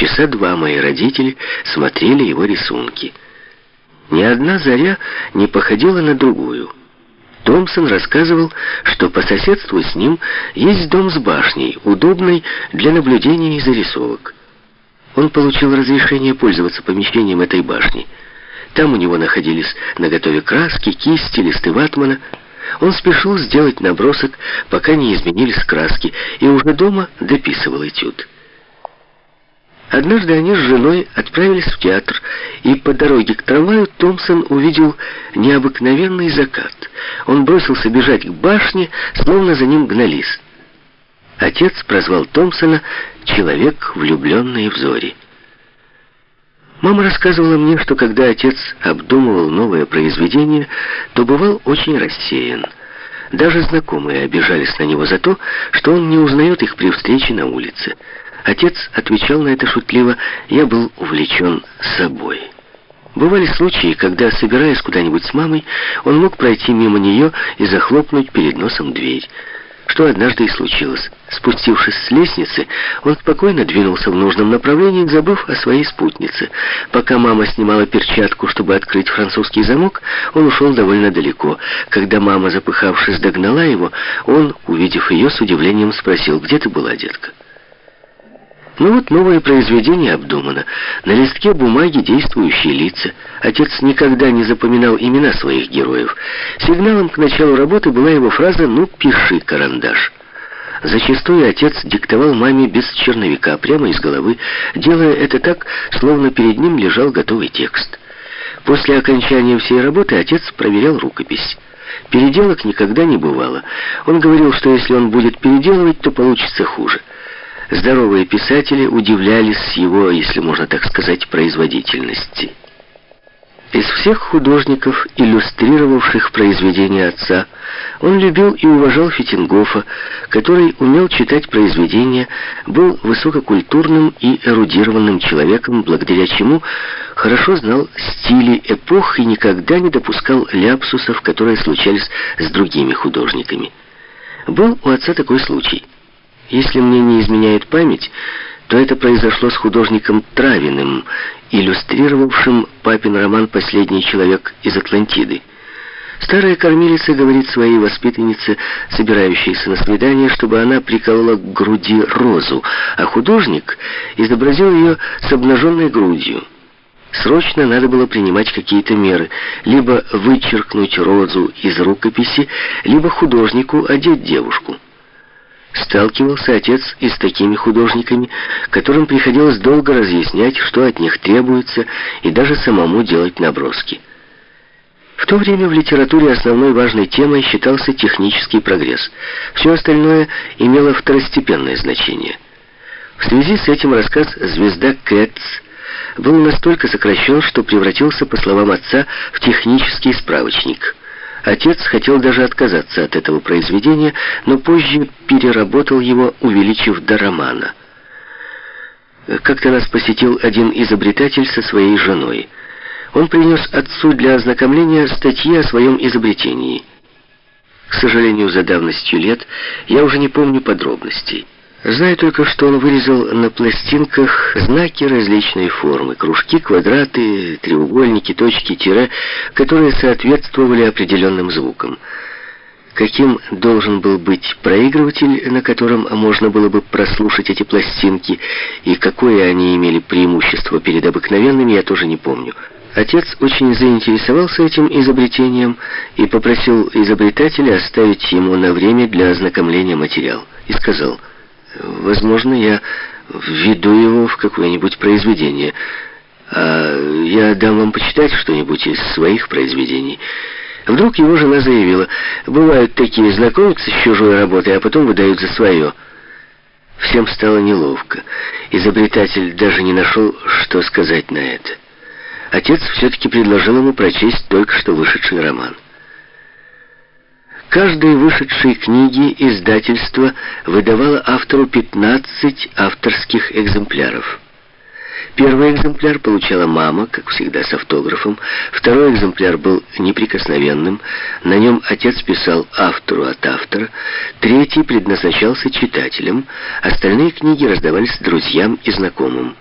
часа два мои родители смотрели его рисунки. Ни одна заря не походила на другую. Томпсон рассказывал, что по соседству с ним есть дом с башней, удобный для наблюдения и зарисовок. Он получил разрешение пользоваться помещением этой башни. Там у него находились наготове краски, кисти, листы ватмана. Он спешил сделать набросок, пока не изменились краски, и уже дома дописывал этюд. Однажды они с женой отправились в театр, и по дороге к трамваю Томпсон увидел необыкновенный закат. Он бросился бежать к башне, словно за ним гнались. Отец прозвал Томпсона «человек, влюбленный в зори». Мама рассказывала мне, что когда отец обдумывал новое произведение, то бывал очень рассеян. Даже знакомые обижались на него за то, что он не узнает их при встрече на улице. Отец отвечал на это шутливо, я был увлечен собой. Бывали случаи, когда, собираясь куда-нибудь с мамой, он мог пройти мимо нее и захлопнуть перед носом дверь. Что однажды и случилось. Спустившись с лестницы, он спокойно двинулся в нужном направлении, забыв о своей спутнице. Пока мама снимала перчатку, чтобы открыть французский замок, он ушел довольно далеко. Когда мама, запыхавшись, догнала его, он, увидев ее, с удивлением спросил, «Где ты была, детка?» Ну вот новое произведение обдумано. На листке бумаги действующие лица. Отец никогда не запоминал имена своих героев. Сигналом к началу работы была его фраза «Ну, пиши, карандаш». Зачастую отец диктовал маме без черновика, прямо из головы, делая это так, словно перед ним лежал готовый текст. После окончания всей работы отец проверял рукопись. Переделок никогда не бывало. Он говорил, что если он будет переделывать, то получится хуже. Здоровые писатели удивлялись его, если можно так сказать, производительности. Из всех художников, иллюстрировавших произведения отца, он любил и уважал Фитингофа, который умел читать произведения, был высококультурным и эрудированным человеком, благодаря чему хорошо знал стили эпох и никогда не допускал ляпсусов, которые случались с другими художниками. Был у отца такой случай – если мне не изменяет память, то это произошло с художником Травиным, иллюстрировавшим папин роман «Последний человек из Атлантиды». Старая кормилица говорит своей воспитаннице, собирающейся на свидание, чтобы она приколола к груди розу, а художник изобразил ее с обнаженной грудью. Срочно надо было принимать какие-то меры, либо вычеркнуть розу из рукописи, либо художнику одеть девушку. Сталкивался отец и с такими художниками, которым приходилось долго разъяснять, что от них требуется, и даже самому делать наброски. В то время в литературе основной важной темой считался технический прогресс. Все остальное имело второстепенное значение. В связи с этим рассказ «Звезда Кэтс» был настолько сокращен, что превратился, по словам отца, в технический справочник – Отец хотел даже отказаться от этого произведения, но позже переработал его, увеличив до романа. Как-то нас посетил один изобретатель со своей женой. Он принес отцу для ознакомления статьи о своем изобретении. К сожалению, за давностью лет я уже не помню подробностей. Знаю только, что он вырезал на пластинках знаки различной формы, кружки, квадраты, треугольники, точки, тире, которые соответствовали определенным звукам. Каким должен был быть проигрыватель, на котором можно было бы прослушать эти пластинки, и какое они имели преимущество перед обыкновенными, я тоже не помню. Отец очень заинтересовался этим изобретением и попросил изобретателя оставить ему на время для ознакомления материал. И сказал... Возможно, я введу его в какое-нибудь произведение. А я дам вам почитать что-нибудь из своих произведений. Вдруг его жена заявила, бывают такие, знакомятся с чужой работой, а потом выдают за свое. Всем стало неловко. Изобретатель даже не нашел, что сказать на это. Отец все-таки предложил ему прочесть только что вышедший роман. Каждой вышедшей книги издательство выдавало автору 15 авторских экземпляров. Первый экземпляр получала мама, как всегда с автографом. Второй экземпляр был неприкосновенным. На нем отец писал автору от автора. Третий предназначался читателям. Остальные книги раздавались друзьям и знакомым.